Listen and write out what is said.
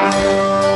Música